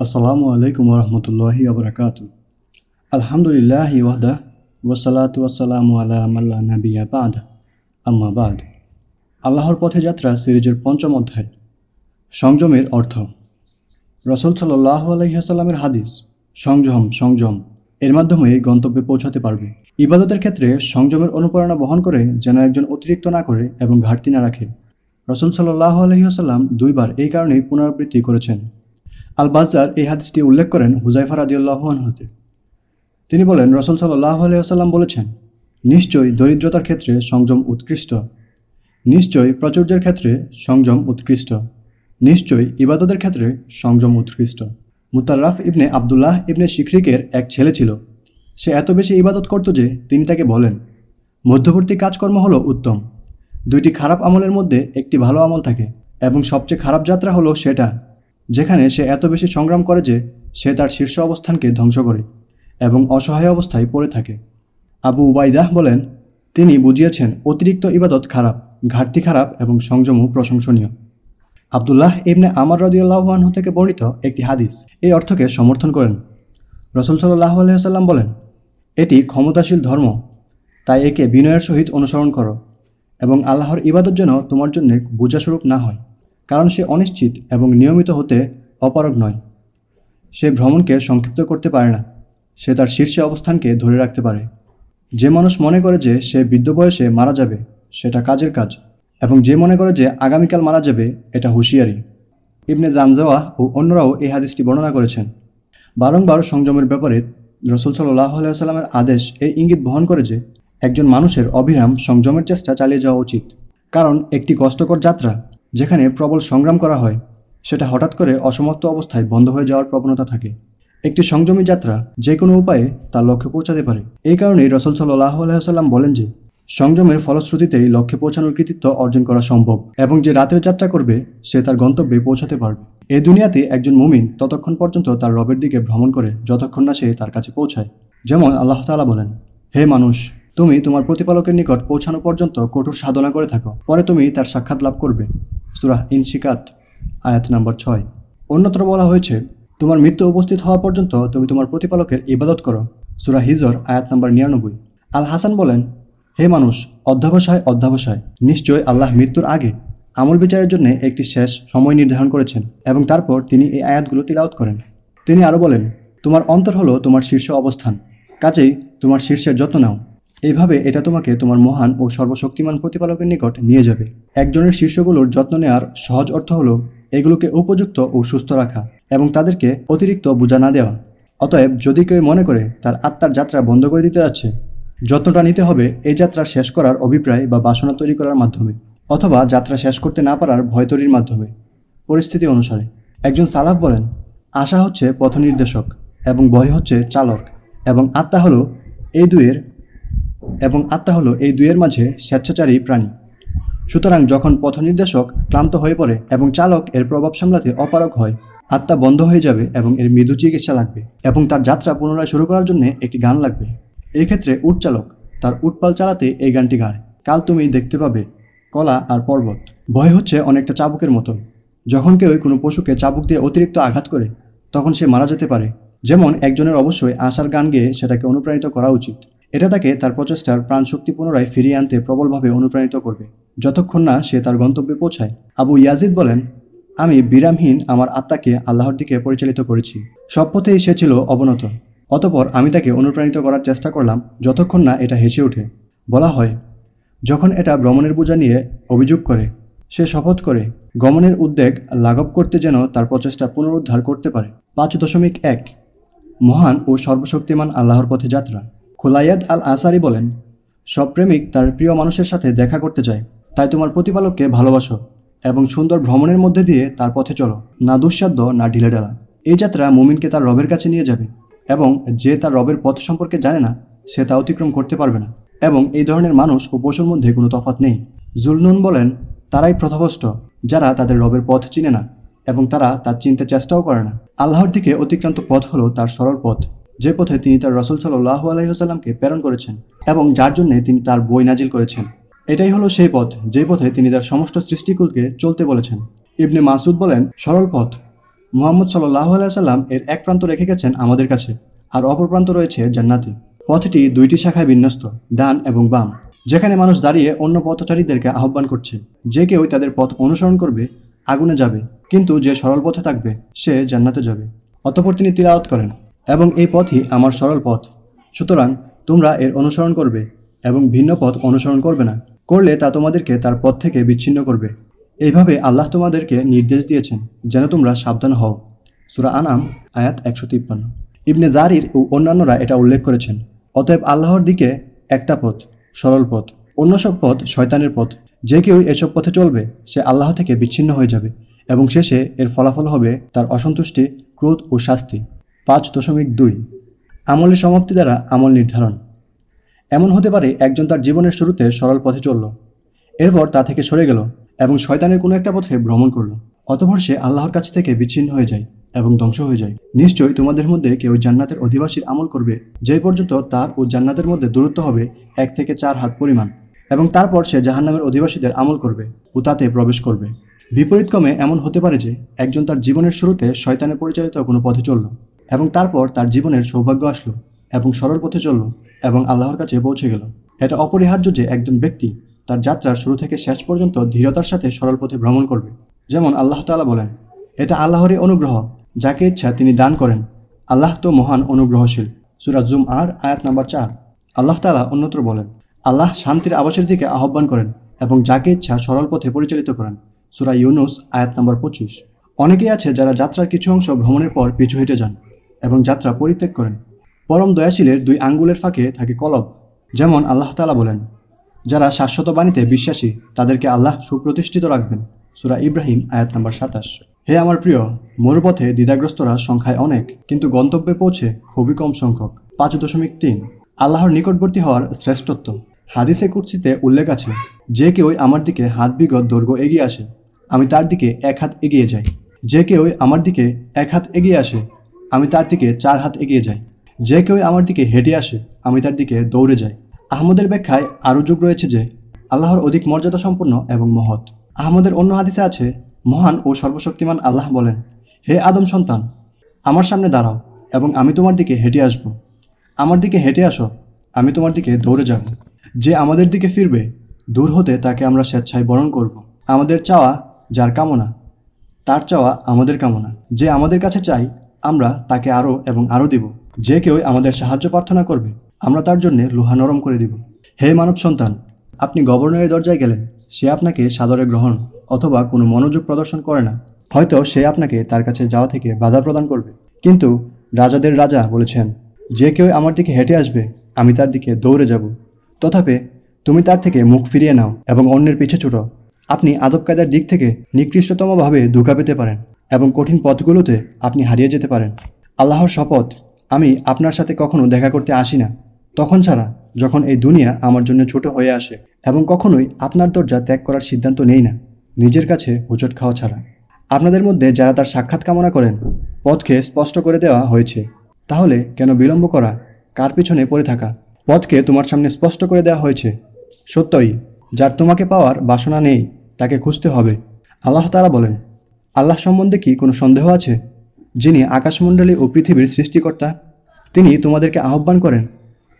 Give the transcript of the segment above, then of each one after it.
আসসালামু আলাইকুম রহমতুল্লাহি আবরাকাতু আলহামদুলিল্লাহ ওয়াহদা ওয়াসালাতু ওয়াসালামু আলা মাল্লা নাবিয়া বাদ। আম্মা বাদ। আল্লাহর পথে যাত্রা সিরিজের পঞ্চম অধ্যায়। সংযমের অর্থ। রসুল সাল্লাহ আলহিহাসাল্লামের হাদিস, সংযম সংযম, এর মাধ্যমে গন্তব্যে পৌঁছাতে পারবে। ইবাদতের ক্ষেত্রে সংযমের অনুপ্রেরণা বহন করে যেন একজন অতিরিক্ত না করে এবং ঘাটতি না রাখে। রসুল সাল্লাহ আলহিহাসাল্লাম দুইবার এই কারণেই পুনরাবৃত্তি করেছেন। আল বাজার এই হাদিসটি উল্লেখ করেন হুজাইফা রাদিউল্লাহন হতে তিনি বলেন, রসুল সাল্লাহ আলাইসাল্লাম বলেছেন, নিশ্চয়ই দরিদ্রতার ক্ষেত্রে সংযম উৎকৃষ্ট। নিশ্চয়ই প্রাচুর্যের ক্ষেত্রে সংযম উৎকৃষ্ট। নিশ্চয়ই ইবাদতের ক্ষেত্রে সংযম উৎকৃষ্ট। মুতার্রাফ ইবনে আবদুল্লাহ ইবনে শিখরিকের এক ছেলে ছিল। সে এত বেশি ইবাদত করত যে তিনি তাকে বলেন, মধ্যবর্তী কাজকর্ম হলো উত্তম। দুইটি খারাপ আমলের মধ্যে একটি ভালো আমল থাকে এবং সবচেয়ে খারাপ যাত্রা হলো সেটা। যেখানে সে এত বেশি সংগ্রাম করে যে সে তার শীর্ষ অবস্থানকে ধ্বংস করে এবং অসহায় অবস্থায় পড়ে থাকে। আবু উবাইদাহ বলেন, তিনি বুঝিয়েছেন, অতিরিক্ত ইবাদত খারাপ, ঘাটতি খারাপ এবং সংযমও প্রশংসনীয়। আবদুল্লাহ ইবনে আমার রদিউল্লাহানহু থেকে বর্ণিত একটি হাদিস এই অর্থকে সমর্থন করেন। রসুল সাল্লাহ আলহিহাল্লাম বলেন, এটি ক্ষমতাশীল ধর্ম, তাই একে বিনয়ের সহিত অনুসরণ করো এবং আল্লাহর ইবাদত যেন তোমার জন্য বোঝাস্বরূপ না হয়। কারণ সে অনিশ্চিত এবং নিয়মিত হতে অপারগ নয়। সে ভ্রমণকে সংক্ষিপ্ত করতে পারে না। সে তার শীর্ষে অবস্থানকে ধরে রাখতে পারে। যে মানুষ মনে করে যে সে বৃদ্ধ বয়সে মারা যাবে, সেটা কাজের কাজ এবং যে মনে করে যে আগামীকাল মারা যাবে, এটা হুঁশিয়ারি। ইবনে জামজাওয়া ও অন্যরাও এই হাদিসটি বর্ণনা করেছেন। বারংবার সংযমের ব্যাপারে রসুল সাল্লাহ আলাইসাল্লামের আদেশ এই ইঙ্গিত বহন করে যে একজন মানুষের অবিরাম সংযমের চেষ্টা চালিয়ে যাওয়া উচিত। কারণ একটি কষ্টকর যাত্রা যেখানে প্রবল সংগ্রাম করা হয়, সেটা হঠাৎ করে অসমাপ্ত অবস্থায় বন্ধ হয়ে যাওয়ার প্রবণতা থাকে। একটি সংযমী যাত্রা যে কোনো উপায়ে তার লক্ষ্যে পৌঁছাতে পারে। এই কারণেই রসল সাল্লাহ আলাইসাল্লাম বলেন যে, সংযমের ফলশ্রুতিতেই লক্ষ্যে পৌঁছানোর কৃতিত্ব অর্জন করা সম্ভব এবং যে রাতের যাত্রা করবে, সে তার গন্তব্যে পৌঁছাতে পারবে। এ দুনিয়াতে একজন মুমিন ততক্ষণ পর্যন্ত তার রবের দিকে ভ্রমণ করে, যতক্ষণ না সে তার কাছে পৌঁছায়। যেমন আল্লাহ তালা বলেন, হে মানুষ তুমি তোমার প্রতিপালকের নিকট পৌঁছানো পর্যন্ত কঠোর সাধনা করে থাকো। পরে তুমি তার সাক্ষাৎ লাভ করবে। সুরাহ ইনশিকাত, আয়াত নম্বর ছয়। অন্যত্র বলা হয়েছে, তোমার মৃত্যু উপস্থিত হওয়া পর্যন্ত তুমি তোমার প্রতিপালকের ইবাদত করো। সুরা হিজর, আয়াত নম্বর নিরানব্বই। আল হাসান বলেন, হে মানুষ, অধ্যাবসায় অধ্যাবসায়। নিশ্চয় আল্লাহ মৃত্যুর আগে আমল বিচারের জন্য একটি শেষ সময় নির্ধারণ করেছেন এবং তারপর তিনি এই আয়াতগুলো তিলাওত করেন। তিনি আরও বলেন, তোমার অন্তর হলো তোমার শীর্ষ অবস্থান। কাজেই তোমার শীর্ষের যত্ন নাও। এইভাবে এটা তোমাকে তোমার মহান ও সর্বশক্তিমান প্রতিপালকের নিকট নিয়ে যাবে। একজনের শীর্ষগুলোর যত্ন নেওয়ার সহজ অর্থ হলো এগুলোকে উপযুক্ত ও সুস্থ রাখা এবং তাদেরকে অতিরিক্ত বোঝা না দেওয়া। অতএব যদি কেউ মনে করে তার আত্মার যাত্রা বন্ধ করে দিতে যাচ্ছে, যত্নটা নিতে হবে এই যাত্রা শেষ করার অভিপ্রায় বা বাসনা তৈরি করার মাধ্যমে অথবা যাত্রা শেষ করতে না পারার ভয় তৈরির মাধ্যমে। পরিস্থিতি অনুসারে একজন সালাফ বলেন, আশা হচ্ছে পথ নির্দেশক এবং ভয় হচ্ছে চালক এবং আত্মা হলো এই দুয়ের এবং আত্মা হলো এই দুয়ের মাঝে স্বেচ্ছাচারী প্রাণী। সুতরাং যখন পথনির্দেশক ক্লান্ত হয়ে পড়ে এবং চালক এর প্রভাব সামলাতে অপারক হয়, আত্মা বন্ধ হয়ে যাবে এবং এর মৃদু চিকিৎসা লাগবে এবং তার যাত্রা পুনরায় শুরু করার জন্য একটি গান লাগবে। এই ক্ষেত্রে উট চালক তার উটপাল চালাতে এই গানটি গায়। কাল তুমি দেখতে পাবে কলা আর পর্বত। ভয় হচ্ছে অনেকটা চাবুকের মতো। যখন কেউ কোনো পশুকে চাবুক দিয়ে অতিরিক্ত আঘাত করে, তখন সে মারা যেতে পারে। যেমন একজনের অবশ্যই আশার গান গেয়ে সেটাকে অনুপ্রাণিত করা উচিত। এটা তাকে তার প্রচেষ্টার প্রাণশক্তি পুনরায় ফিরিয়ে আনতে প্রবলভাবে অনুপ্রাণিত করবে। যতক্ষণ না সে তার গন্তব্যে পৌঁছায়, আবু ইয়াজিদ বলেন, আমি বিরামহীন আমার আত্মাকে আল্লাহর দিকে পরিচালিত করেছি। সব পথেই সে ছিল অবনত। অতপর আমি তাকে অনুপ্রাণিত করার চেষ্টা করলাম যতক্ষণ না এটা হেসে ওঠে। বলা হয়, যখন এটা ভ্রমণের বোঝা নিয়ে অভিযোগ করে, সে শপথ করে, গমনের উদ্বেগ লাঘব করতে যেন তার প্রচেষ্টা পুনরুদ্ধার করতে পারে। পাঁচ দশমিক এক, মহান ও সর্বশক্তিমান আল্লাহর পথে যাত্রা। খোলাইয়াদ আল আসারি বলেন, সব প্রেমিক তার প্রিয় মানুষের সাথে দেখা করতে চায়। তাই তোমার প্রতিপালককে ভালোবাসো এবং সুন্দর ভ্রমণের মধ্যে দিয়ে তার পথে চলো, না দুঃসাধ্য, না ঢিলে ঢালা এই যাত্রা মুমিনকে তার রবের কাছে নিয়ে যাবে এবং যে তার রবের পথ সম্পর্কে জানে না, সে তা অতিক্রম করতে পারবে না। এবং এই ধরনের মানুষ ও পশুর মধ্যে কোনো তফাত নেই। জুলনুন বলেন, তারাই প্রথভষ্ট যারা তাদের রবের পথ চিনে না এবং তারা তার চিনতে চেষ্টাও করে না। আল্লাহর দিকে অতিক্রান্ত পথ হলো তার সরল পথ। যে পথে তিনি তার রসুল সাল্লাহ আলহিহাস্লামকে প্রেরণ করেছেন এবং যার জন্য তিনি তার বই নাজিল করেছেন। এটাই হলো সেই পথ, যে পথে তিনি তার সমস্ত সৃষ্টিকুলকে চলতে বলেছেন। ইবনে মাসুদ বলেন, সরল পথ। মোহাম্মদ সাল্লাহ সাল্লাম এর এক প্রান্ত রেখে গেছেন আমাদের কাছে, আর অপর প্রান্ত রয়েছে জান্নাতে। পথটি দুইটি শাখায় বিন্যস্ত, ডান এবং বাম, যেখানে মানুষ দাঁড়িয়ে অন্য পথচারীদেরকে আহ্বান করছে। যে কেউ তাদের পথ অনুসরণ করবে, আগুনে যাবে, কিন্তু যে সরল পথে থাকবে, সে জান্নাতে যাবে। অতপর তিনি তিলাওয়াত করেন। এবং এই পথই আমার সরল পথ। সুতরাং তোমরা এর অনুসরণ করবে এবং ভিন্ন পথ অনুসরণ করবে না। করলে তা তোমাদেরকে তার পথ থেকে বিচ্ছিন্ন করবে। এইভাবে আল্লাহ তোমাদেরকে নির্দেশ দিয়েছেন, যেন তোমরা সাবধান হও। সুরা আনাম আয়াত একশো তিপ্পান্ন। ইবনে জারির ও অন্যান্যরা এটা উল্লেখ করেছেন। অতএব আল্লাহর দিকে একটা পথ, সরল পথ, অন্য সব পথ শয়তানের পথ। যে কেউ এসব পথে চলবে, সে আল্লাহ থেকে বিচ্ছিন্ন হয়ে যাবে এবং শেষে এর ফলাফল হবে তার অসন্তুষ্টি, ক্রোধ ও শাস্তি। পাঁচ দশমিক দুই। আমলের সমাপ্তি দ্বারা আমল নির্ধারণ। এমন হতে পারে একজন তার জীবনের শুরুতে সরল পথে চলল, এরপর তা থেকে সরে গেল এবং শয়তানের কোনো একটা পথে ভ্রমণ করল, অতপর সে আল্লাহর কাছ থেকে বিচ্ছিন্ন হয়ে যায় এবং ধ্বংস হয়ে যায়। নিশ্চয়ই তোমাদের মধ্যে কেউ জান্নাতের অধিবাসীর আমল করবে, যে পর্যন্ত তার ও জান্নাতের মধ্যে দূরত্ব হবে এক থেকে চার হাত পরিমাণ এবং তারপর সে জাহান্নামের অধিবাসীদের আমল করবে ও তাতে প্রবেশ করবে। বিপরীতক্রমে এমন হতে পারে যে একজন তার জীবনের শুরুতে শয়তানে পরিচালিত কোনো পথে চলল এবং তারপর তার জীবনের সৌভাগ্য আসলো এবং সরল পথে চলল এবং আল্লাহর কাছে পৌঁছে গেল। এটা অপরিহার্য যে একজন ব্যক্তি তার যাত্রার শুরু থেকে শেষ পর্যন্ত ধীরতার সাথে সরল পথে ভ্রমণ করবে। যেমন আল্লাহ তাআলা বলেন, এটা আল্লাহরই অনুগ্রহ, যাকে ইচ্ছা তিনি দান করেন। আল্লাহ তো মহান অনুগ্রহশীল। জুম আর আয়াত নাম্বার চার। আল্লাহ তাআলা অন্যত্র বলেন, আল্লাহ শান্তির আবাসের দিকে আহ্বান করেন এবং যাকে ইচ্ছা সরল পথে পরিচালিত করেন। সুরা ইউনুস আয়াত নাম্বার পঁচিশ। অনেকেই আছে যারা যাত্রার কিছু অংশ ভ্রমণের পর পিছু হেঁটে যান। এবং যাত্রা পরিত্যাগ করেন। পরম দয়াশীলের দুই আঙ্গুলের ফাঁকে থাকে কলব, যেমন আল্লাহ তাআলা বলেন, যারা শাশ্বত বাণীতে বিশ্বাসী, তাদেরকে আল্লাহ সুপ্রতিষ্ঠিত রাখবেন। সুরা ইব্রাহিম, আয়াত নাম্বার সাতাশ। হে আমার প্রিয়, মরুপথে দ্বিধাগ্রস্তরা সংখ্যায় অনেক, কিন্তু গন্তব্যে পৌঁছে খুবই কম সংখ্যক। পাঁচ দশমিক তিন। আল্লাহর নিকটবর্তী হওয়ার শ্রেষ্ঠত্ব। হাদিসে কুর্সিতে উল্লেখ আছে, যে কেউ আমার দিকে হাত বিগত দৈর্ঘ্য এগিয়ে আসে, আমি তার দিকে এক হাত এগিয়ে যাই। যে কেউ আমার দিকে এক হাত এগিয়ে আসে আমি তার দিকে চার হাত এগিয়ে যাই। যে কেউ আমার দিকে হেঁটে আসে, আমি তার দিকে দৌড়ে যাই। আহমদের ব্যাখ্যায় আরও যোগ রয়েছে যে, আল্লাহর অধিক মর্যাদা সম্পন্ন এবং মহৎ। আহমদের অন্য হাদিসে আছে, মহান ও সর্বশক্তিমান আল্লাহ বলেন, হে আদম সন্তান, আমার সামনে দাঁড়াও এবং আমি তোমার দিকে হেঁটে আসব। আমার দিকে হেঁটে আসো, আমি তোমার দিকে দৌড়ে যাব। যে আমাদের দিকে ফিরবে, দূর হতে তাকে আমরা স্বেচ্ছায় বরণ করব। আমাদের চাওয়া যার কামনা, তার চাওয়া আমাদের কামনা। যে আমাদের কাছে চাই আমরা তাকে আরও এবং আরও দিব। যে কেউ আমাদের সাহায্য প্রার্থনা করবে, আমরা তার জন্য লোহা নরম করে দিব। হে মানব সন্তান, আপনি গভর্নরের দরজায় গেলেন, সে আপনাকে সাদরে গ্রহণ অথবা কোনো মনোযোগ প্রদর্শন করে না। হয়তো সে আপনাকে তার কাছে যাওয়া থেকে বাধা প্রদান করবে। কিন্তু রাজাদের রাজা বলেছেন, যে কেউ আমার দিকে হেঁটে আসবে, আমি তার দিকে দৌড়ে যাব। তথাপি তুমি তার থেকে মুখ ফিরিয়ে নাও এবং অন্যের পিছে ছুটো। আপনি আদব কায়দার দিক থেকে নিকৃষ্টতমভাবে ধোকা পেতে পারেন। এবং কঠিন পথগুলোতে আপনি হারিয়ে যেতে পারেন। আল্লাহর শপথ, আমি আপনার সাথে কখনো দেখা করতে আসি না। তখন ছাড়া যখন এই দুনিয়া আমার জন্য ছোট হয়ে আসে এবং কখনোই আপনার দরজা ত্যাগ করার সিদ্ধান্ত নেই না, নিজের কাছে হোঁচট খাওয়া ছাড়া। আপনাদের মধ্যে যারা তার সাক্ষাৎ কামনা করেন, পথকে স্পষ্ট করে দেওয়া হয়েছে। তাহলে কেন বিলম্ব করা, কার পিছনে পড়ে থাকা? পথকে তোমার সামনে স্পষ্ট করে দেওয়া হয়েছে। সত্যই, যার তোমাকে পাওয়ার বাসনা নেই, তাকে খুঁজতে হবে। আল্লাহ তারা বলেন আল্লাহ সম্বন্ধে কি কোনো সন্দেহ আছে? যিনি আকাশমণ্ডলী ও পৃথিবীর সৃষ্টিকর্তা, তিনি তোমাদেরকে আহ্বান করেন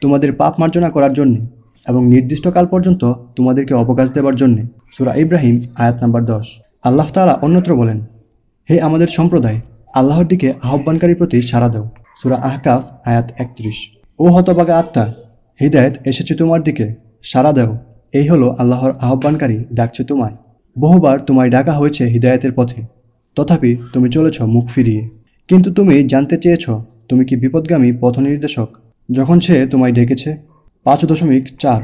তোমাদের পাপ মার্জনা করার জন্যে এবং নির্দিষ্ট কাল পর্যন্ত তোমাদেরকে অবকাশ দেবার জন্যে। সুরা ইব্রাহিম, আয়াত নাম্বার দশ। আল্লাহ তাআলা অন্যত্র বলেন, হে আমাদের সম্প্রদায়, আল্লাহর দিকে আহ্বানকারীর প্রতি সাড়া দাও। সুরা আহকাফ, আয়াত একত্রিশ। ও হতবাগা আত্মা, হৃদায়ত এসেছে তোমার দিকে, সাড়া দাও। এই হলো আল্লাহর আহ্বানকারী ডাকছে তোমায়। বহুবার তোমায় ডাকা হয়েছে হৃদায়তের পথে। তথাপি তুমি চলেছ মুখ ফিরিয়ে। কিন্তু তুমি জানতে চেয়েছ তুমি কি বিপদগামী পথ নির্দেশক যখন সে তোমায় ডেকেছে, পাঁচ দশমিক চার,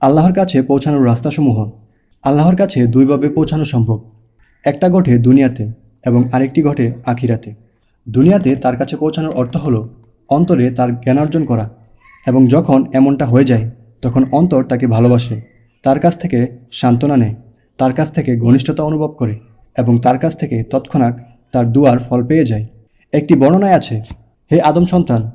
আল্লাহর কাছে পৌঁছানোর রাস্তাসমূহ। আল্লাহর কাছে দুইভাবে পৌঁছানো সম্ভব। একটা ঘটে দুনিয়াতে এবং আরেকটি ঘটে আখিরাতে। দুনিয়াতে তার কাছে পৌঁছানোর অর্থ হলো অন্তরে তার জ্ঞানার্জন করা এবং যখন এমনটা হয়ে যায়, তখন অন্তর তাকে ভালোবাসে, তার কাছ থেকে সান্ত্বনা নেয়, তার কাছ থেকে ঘনিষ্ঠতা অনুভব করে। এবং তার কাছ থেকে তৎক্ষণাৎ তার দুয়ার ফল পেয়ে যায়। একটি বর্ণনায় আছে, হে আদম সন্তান,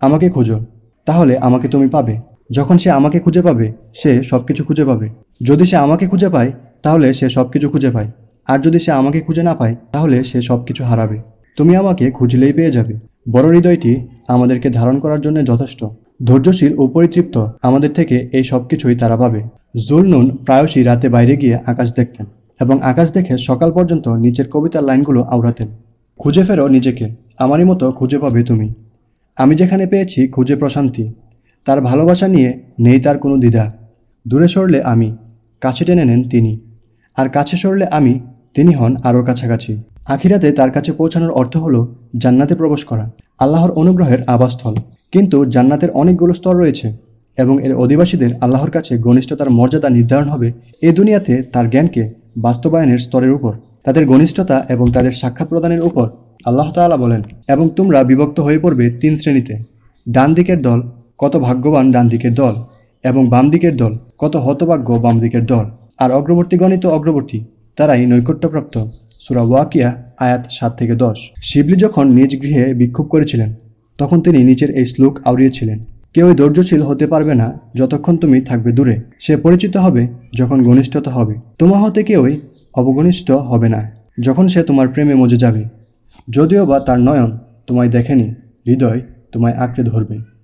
আমাকে খোঁজো, তাহলে আমাকে তুমি পাবে। যখন সে আমাকে খুঁজে পাবে, সে সব কিছু খুঁজে পাবে। যদি সে আমাকে খুঁজে পায়, তাহলে সে সব কিছু খুঁজে পায়। আর যদি সে আমাকে খুঁজে না পায়, তাহলে সে সব কিছু হারাবে। তুমি আমাকে খুঁজলেই পেয়ে যাবে। বড় হৃদয়টি আমাদেরকে ধারণ করার জন্য যথেষ্ট। ধৈর্যশীল ও পরিতৃপ্ত আমাদের থেকে এই সব কিছুই তারা পাবে। জুলনুন প্রায়শই রাতে বাইরে গিয়ে আকাশ দেখতেন। এবং আকাশ দেখে সকাল পর্যন্ত নিচের কবিতার লাইনগুলো আওড়াতেন। খুঁজে ফেরো নিজেকে, আমারই মতো খুঁজে পাবে তুমি। আমি যেখানে পেয়েছি খুঁজে প্রশান্তি, তার ভালোবাসা নিয়ে নেই তার কোনো দ্বিধা। দূরে সরলে আমি, কাছে টেনে নেন তিনি, আর কাছে সরলে আমি, তিনি হন আরও কাছাকাছি। আখিরাতে তার কাছে পৌঁছানোর অর্থ হলো জান্নাতে প্রবেশ করা, আল্লাহর অনুগ্রহের আবাসস্থল। কিন্তু জান্নাতের অনেকগুলো স্তর রয়েছে, এবং এর অধিবাসীদের আল্লাহর কাছে ঘনিষ্ঠতার মর্যাদা নির্ধারণ হবে। এ দুনিয়াতে তার জ্ঞানকে বাস্তবায়নের স্তরের উপর, তাদের ঘনিষ্ঠতা এবং তাদের সাক্ষাৎ প্রদানের উপর আল্লাহ তাআলা বলেন, এবং তোমরা বিভক্ত হয়ে পড়বে তিন শ্রেণীতে। ডান দিকের দল কত ভাগ্যবান ডান দিকের দল, এবং বাম দিকের দল কত হতভাগ্য বাম দিকের দল। আর অগ্রবর্তী গণিত অগ্রবর্তী, তারাই নৈকট্যপ্রাপ্ত। সুরা ওয়াকিয়া, আয়াত সাত থেকে দশ। শিবলি যখন নিজ গৃহে বিক্ষোভ করেছিলেন, তখন তিনি নিচের এই শ্লোক আউড়িয়েছিলেন কেউই ধৈর্যশীল হতে পারবে না যতক্ষণ তুমি থাকবে দূরে। সে পরিচিত হবে যখন ঘনিষ্ঠতা হবে। তোমা হতে কেউই অবঘনিষ্ঠ হবে না যখন সে তোমার প্রেমে মজে যাবে। যদিও বা তার নয়ন তোমায় দেখেনি, হৃদয় তোমায় আঁকড়ে ধরবে।